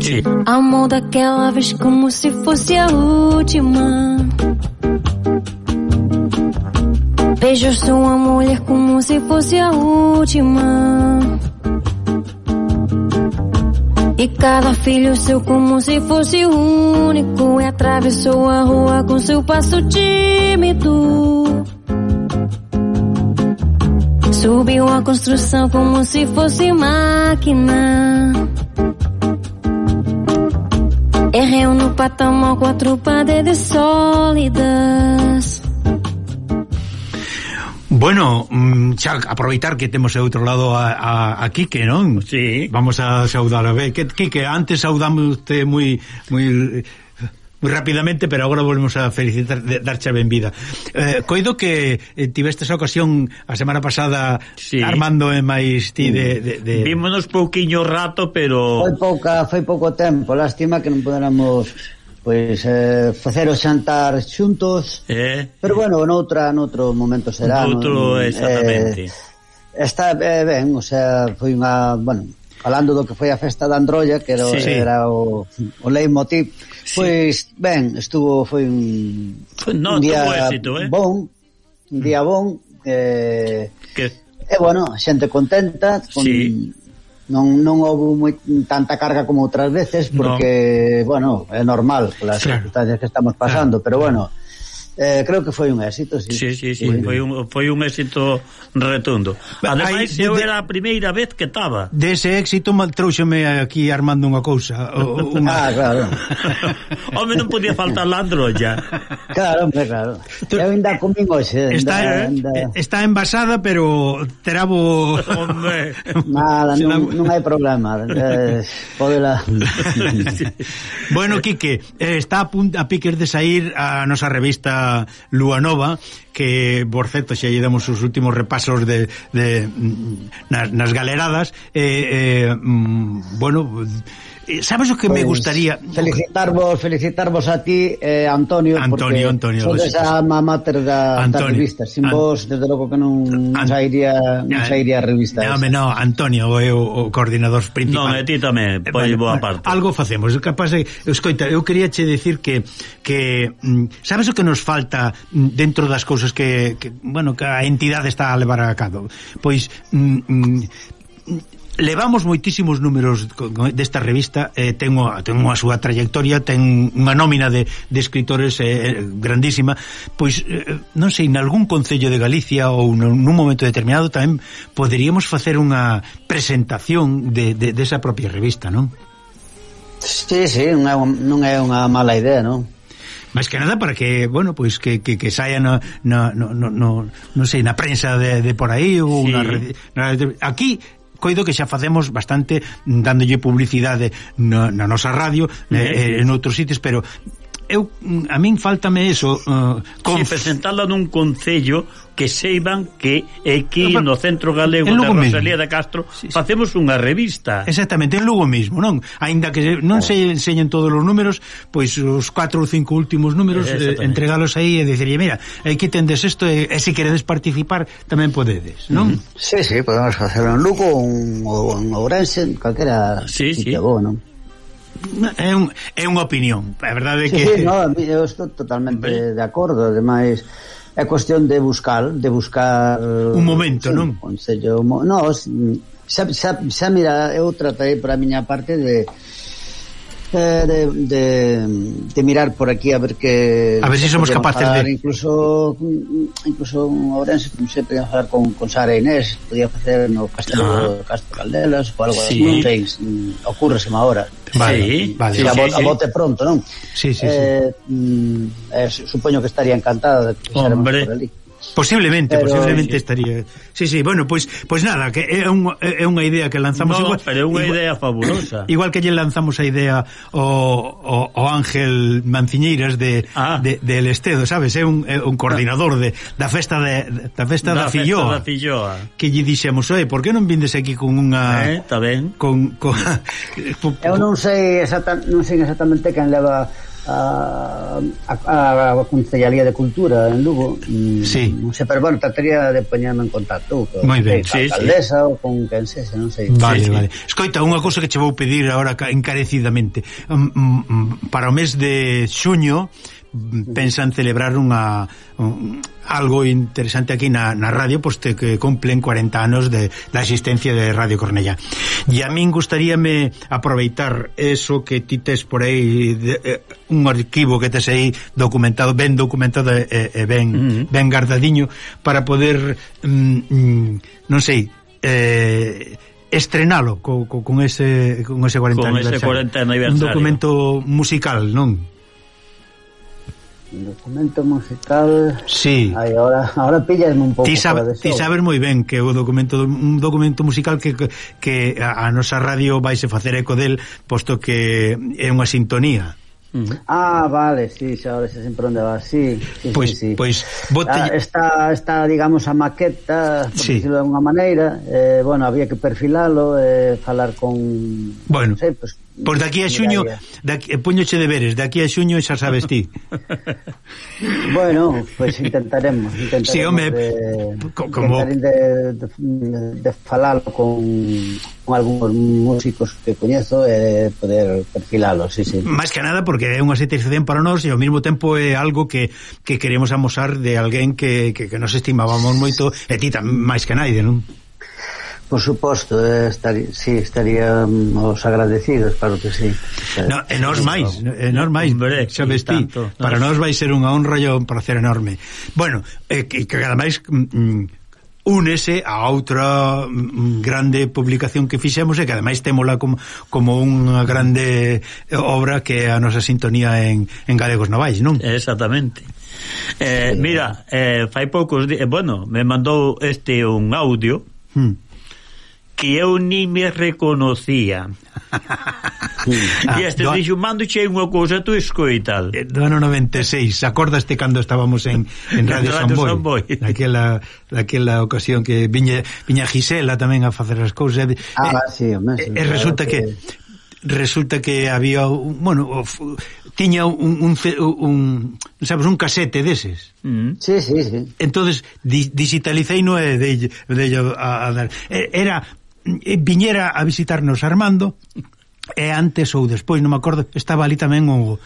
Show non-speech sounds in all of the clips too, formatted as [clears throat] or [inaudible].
Sí. Amor daquela vez como se fosse a última. Vejo sua mulher como se fosse a última. E cada filho seu como se fosse o único. E atravessou a rua com seu passo tímido. Subiu a construção como se fosse máquina. Erreu no patamar com a trupa de desólidas. Bueno, mm, xa aproveitar que temos outro lado a, a, a Quique, non? Sí. Vamos a saudar a ver. Que, Quique, antes saudámoste moi moi moi rapidamente, pero agora volvemos a felicitar darche a benvida. Eh, coido que eh, esa ocasión a semana pasada sí. Armando e máis ti de, de, de... Vímonos pouquiño rato, pero Foi pouca, foi pouco tempo, lástima que non poderamos pois eh, facer o xantar xuntos. Eh. Pero bueno, noutra noutro momento será. Noutro eh, exactamente. Eh, está eh, ben, o sea, foi unha, bueno, falando do que foi a festa da Androlla, que era, sí, sí. era o, o leitmotiv, sí. pois, ben, estuvo, foi un, no, un día éxito, eh? bon, un día mm. bon, eh, que... e, bueno, xente contenta, con, sí. non, non houve moi, tanta carga como outras veces, porque, no. bueno, é normal, polas claro. circunstancias que estamos pasando, claro. pero, bueno, eh, creo que foi un éxito, si. Sí, sí, sí, sí. foi un foi un éxito retundo. Ademais, eu era a primeira vez que estaba. Dese de éxito maltrouxeme aquí armando unha cousa, [laughs] unha Ah, claro. [laughs] Home non podía faltar Landrolla. Claro, hombre, claro. Tú... Eu ainda comín hoxe. Está, ainda... Eh, está envasada, pero terá bo Hombre. Nada, [laughs] non, non hai problema. Eh, podela. bueno, Quique, eh, está a, punto, a piques de sair a nosa revista Santa Lúa Nova que, por certo, xa lle damos os últimos repasos de, de mm, nas, nas galeradas eh, eh, mm, bueno Eh, sabes o que pues, me gustaría felicitarvos, felicitarvos a ti, eh, Antonio, Antonio, Antonio, sodes a mamá da, Antonio, da revista. Sin An... vos, desde logo que non, non sairía, non sairía a revista. Non, no, Antonio é o, o coordinador principal. Non, e ti tamén, eh, pois vale, boa parte. Algo facemos. capaz que escoita, eu quería che decir que que mm, sabes o que nos falta mm, dentro das cousas que, que bueno, que a entidade está a levar a cabo. Pois mm, mm, levamos moitísimos números desta revista eh, ten, unha, ten unha súa trayectoria ten unha nómina de, de escritores eh, eh, grandísima pois eh, non sei, nalgún concello de Galicia ou nun, nun momento determinado tamén poderíamos facer unha presentación de, de, desa de propia revista, non? Sí, sí, non é, non é unha mala idea, non? máis que nada para que, bueno, pois que, que, que saia na, na, no, no, no, non sei, na prensa de, de por aí ou sí. na, na, aquí coido que xa facemos bastante mm, dándolle publicidade na, na nosa radio, uh eh, en outros sitios, pero eu mm, a min faltame eso uh, con sí, presentala nun concello que seiban que aquí no, no centro galego da Rosalía mesmo. de Castro sí, sí. facemos unha revista. Exactamente, en Lugo mesmo, non? Aínda que non oh. se enseñen todos os números, pois os 4 ou 5 últimos números eh, entregalos aí e dicirlle, mira, aquí tendes isto e, e se queredes participar tamén podedes, non? Mm. Sí, sí, podemos facelo en Lugo, ou en Ourense, calquera sí, sitio sí. bo, non? é, un, é unha opinión. A verdade é que... Sí, sí, no, eu estou totalmente de acordo. Ademais é cuestión de buscar de buscar un momento, sí, non? Un consello, no, xa, xa, xa mira, eu tratarei para a miña parte de eh, de, de, de mirar por aquí a ver que... A ver se si somos capaces falar, de... Incluso, mm, incluso en Ourense se podían falar con, con Sara Inés, podía facer no Castelo, ah. Castro Caldelas ou algo sí. non ten, mm, ocurreseme agora. Vale, sí, vale. Sí, a, bote, sí, a bote pronto, non? Sí, sí, sí. Eh, mm, eh, supoño que estaría encantada de que Hombre. por ali. Posiblemente, pero, posiblemente sí. estaría. Sí, sí, bueno, pois pois nada, que é un, é unha idea que lanzamos no, igual, pero é unha idea fabulosa. [clears throat] Igual que lle lanzamos a idea o, o, o Ángel Manciñeiras de, ah. de, de El Estedo, sabes, é un, é un coordinador de da festa de da festa da, da Filloa. Festa da Filloa. Que lle dixemos, "Oi, por que non vindes aquí con unha Eh, está ben. Con, con... Eu non sei exactamente non sei exactamente quen leva Ah, a, a, a Concellalía de Cultura en Lugo mm, sí. non sei, pero bueno, trataría de poñerme en contacto con Moi ben, sei, sí, alcaldesa sí. ou con quen sexe, non sei vale, sí, vale. Escoita, unha cousa que che vou pedir agora encarecidamente mm, mm, para o mes de xuño pensan celebrar unha un, algo interesante aquí na, na radio poste que cumplen 40 anos de, da existencia de Radio Cornella e a min gustaríame aproveitar eso que ti tes por aí de, eh, un arquivo que tes aí documentado, ben documentado e eh, eh, ben, uh -huh. ben gardadiño para poder mm, mm, non sei eh, estrenalo co, co, con ese con ese 40 con aniversario. Ese 40 aniversario. Un documento musical, non? documento musical sí. Aí ahora, ahora píllame un pouco ti, sab, ti sabes moi ben que o documento un documento musical que, que a, a nosa radio vaise facer eco del posto que é unha sintonía Mm. Ah, vale, sí, xa ahora xa sempre onde va, sí, sí, pois, sí, sí. Pois, bote... Ah, está, está, digamos, a maqueta, por sí. decirlo de unha maneira, eh, bueno, había que perfilalo, eh, falar con, bueno. non sei, pois, pues, Pois daqui a xuño, daqui, eh, poñoche deberes, daqui a xuño xa sabes ti. [laughs] bueno, pois pues intentaremos, intentaremos sí, home, de, como... de, de, de falalo con, con algúns músicos que coñezo e eh, poder perfilalo, sí, sí. Máis que nada porque é unha satisfacción para nós e ao mesmo tempo é algo que, que queremos amosar de alguén que, que, que nos estimábamos moito e ti tamén máis que naide, non? Por suposto, eh, estar, sí, estaríamos agradecidos, claro que sí. No, e nós máis, e nós máis, Hombre, xa ti, para nós vai ser unha honra e un placer enorme. Bueno, e que, que ademais mm, mm, únese a outra mm, grande publicación que fixemos e que ademais témola como, como unha grande eh, obra que é a nosa sintonía en, en Galegos Novais, non? Exactamente. Eh, mira, eh, fai poucos días, eh, bueno, me mandou este un audio hmm que eu ni me reconocía. Sí. [laughs] Ah, e este do... dixo, manduche unha cousa, tú escoital. Eh, do ano 96, acordaste cando estábamos en, en [laughs] Radio, Radio San Boi? Naquela, naquela ocasión que viña, viña Gisela tamén a facer as cousas. Ah, eh, sí, hombre, sí, e, resulta que... que resulta que había, bueno, tiña un, un, un sabes, un casete deses. Mm. Sí, sí, sí. Entonces di, digitalizei no e de, de a, a dar. Era Eh, viñera a visitarnos Armando e antes ou despois, non me acordo, estaba ali tamén o,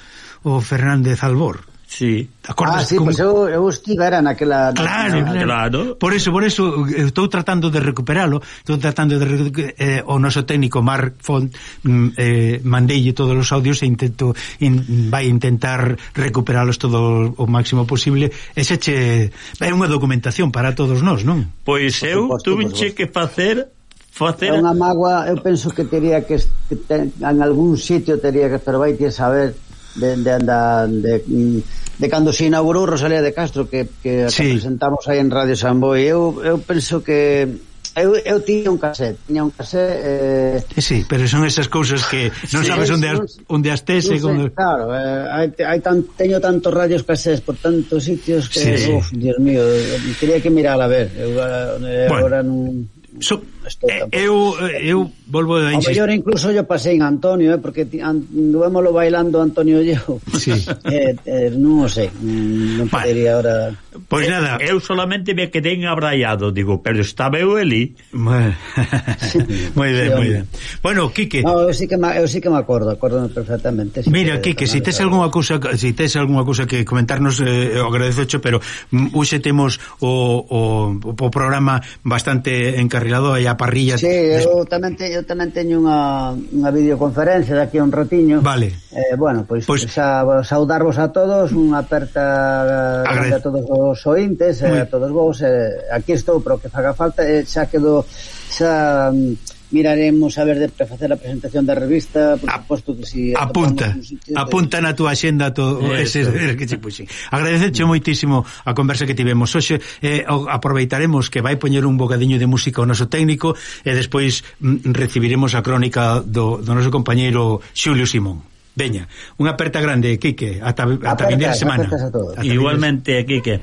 o Fernández Albor. Sí. Ah, sí, como... pues eu, eu estivera naquela... Claro, naquela... claro. Por eso, por eso, estou tratando de recuperalo, estou tratando de... Eh, o noso técnico Mark Font mm, eh, mandeille todos os audios e intento, in, vai intentar recuperalos todo o máximo posible. Ese che... É unha documentación para todos nós, non? Pois eu tuve que facer Facer... É unha mágoa, eu penso que teria que, que ten, en algún sitio teria que Cervaitia saber de, de, de, de, de cando se inaugurou Rosalía de Castro que, que, sí. que presentamos aí en Radio Samboy. Eu, eu penso que Eu, eu tiña un cassette, tiña un cassette eh... Sí, pero son esas cousas que non sí, sabes onde as, onde as tes non sei. Claro, eh, hai, hai tan, teño tantos radios cassettes por tantos sitios que, sí. uf, Dios mío, quería que mirar a ver eu, eh, bueno, agora non... So, estou eh, eu, eh, eu volvo a insistir. O mellor incluso yo pasei en Antonio, eh, porque anduémolo bailando Antonio e eu. Sí. [laughs] eh, eh, non o sei, non vale. podería ahora... Pois pues nada, eu solamente me quedei abraiado, digo, pero estaba eu ali. [laughs] Moi ben, moi ben. Bueno, Quique... No, eu sí que me, eu sí que me acordo, acordo perfectamente. Si Mira, Quique, se si tes algunha cousa, si tes algunha cousa que comentarnos, eh, agradezocho, pero mm, hoxe temos o, o, o programa bastante encarrilado e a parrilla. Sí, des... eu tamén te, eu tamén teño unha, unha videoconferencia daqui a un ratiño. Vale. Eh, bueno, pois, pois xa saudarvos a todos, unha aperta Agrade... a todos os ointes, eh, a todos vos. Eh, aquí estou, pero que faga falta, eh, xa quedo xa mm, miraremos a ver de facer a presentación da revista, por a, suposto que si apunta, sitio, apunta na túa xenda to, ese que che puxen. Agradecerche mm. moitísimo a conversa que tivemos hoxe, eh, aproveitaremos que vai poñer un bocadiño de música o noso técnico e despois mm, recibiremos a crónica do, do noso compañeiro Xulio Simón. Veña, unha aperta grande, Quique, ata, ata vindeira semana. Ata Igualmente, Quique.